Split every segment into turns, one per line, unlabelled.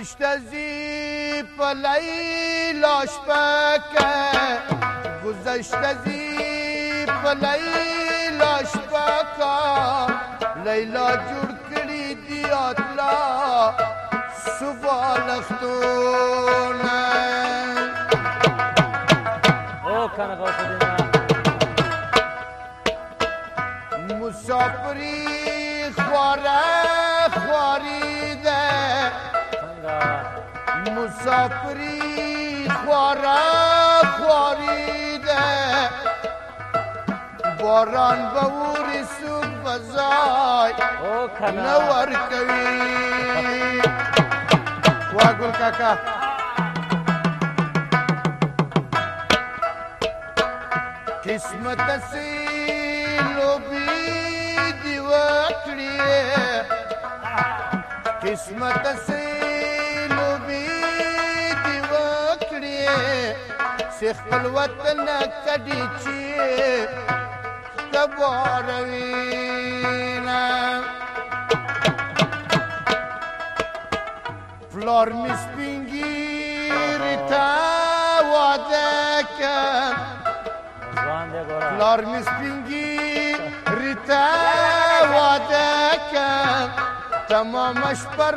گذشته په لیلا شپکه خشت زی په لیلا لیلا جوړ کړی دی اتلا صبح لختونه او کنه غوښ دې مسافری خواره خواری ده مسافری خواره خواریده باران به او رسوب بزای نور کوي وا ګل کاکا قسمت سي لوبي دی وکړي قسمت سي چې خپلوت نه کډی چې تبوروینا فلور می سپینګیر تا واده کړ فلور می سپینګیر تا واده کړ تمام شپه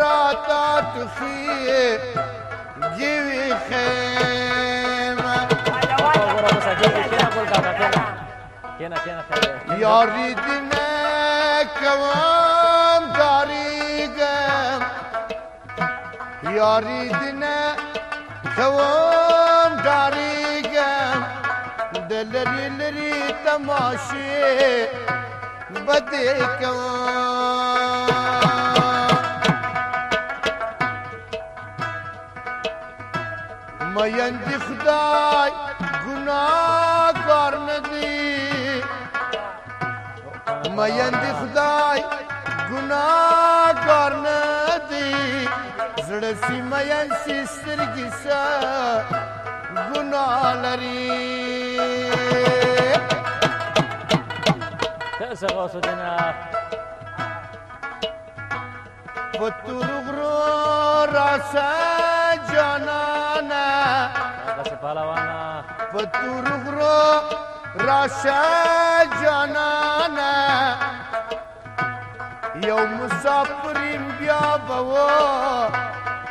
تا تخیه كنا كنا كنا يا ريتنا كمان طريقا يا ريتنا كمان طريقا دلري لري تماشي بدي كمان مین دی خدای گناہ کار ندی مین دی خدای ګناګار نه دی زړه سی مین سی سترګې سا ګنا لري تاسو غوسه جناب پتور غرو راسا جانانا پتور غرو راسا جانانا یو مسافرین بیا به و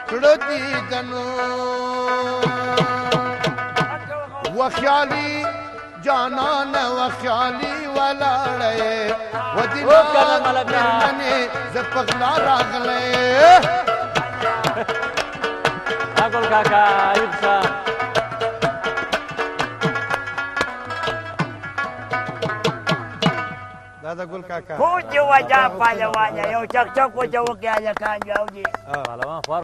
کړه دې دنو وخیالي جانان وخیالي ولاړې ودینا منه زپغلا راغلې اګل کاکا ایبسا ګل کاکا خو چې وجا پهلوان یو چک چک وجا وکیا لکان جوړ دی پهلوان خور